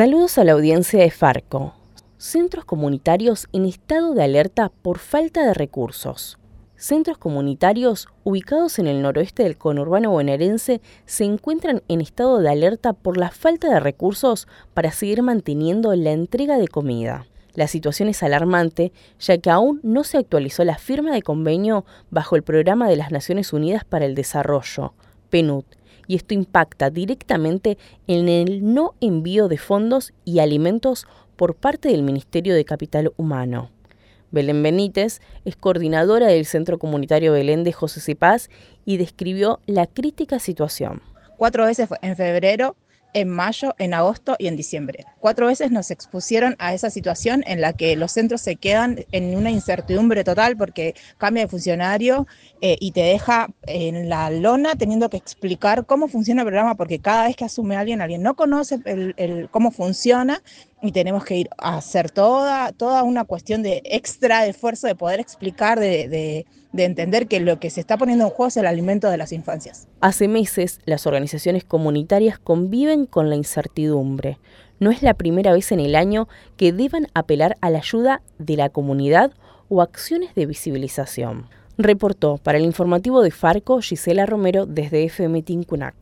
Saludos a la audiencia de Farco. Centros comunitarios en estado de alerta por falta de recursos. Centros comunitarios ubicados en el noroeste del conurbano bonaerense se encuentran en estado de alerta por la falta de recursos para seguir manteniendo la entrega de comida. La situación es alarmante, ya que aún no se actualizó la firma de convenio bajo el Programa de las Naciones Unidas para el Desarrollo, PNUD, y esto impacta directamente en el no envío de fondos y alimentos por parte del Ministerio de Capital Humano. Belén Benítez es coordinadora del Centro Comunitario Belén de José Cepaz y describió la crítica situación. Cuatro veces en febrero en mayo, en agosto y en diciembre. Cuatro veces nos expusieron a esa situación en la que los centros se quedan en una incertidumbre total porque cambia de funcionario eh, y te deja en la lona teniendo que explicar cómo funciona el programa porque cada vez que asume alguien, alguien no conoce cómo funciona y tenemos que ir a hacer toda, toda una cuestión de extra esfuerzo de poder explicar, de, de, de, entender que lo que se está poniendo en juego es el alimento de las infancias. Hace meses las organizaciones comunitarias conviven con la incertidumbre. No es la primera vez en el año que deban apelar a la ayuda de la comunidad o acciones de visibilización. Reportó para el informativo de Farco Gisela Romero desde FM Tincunaco.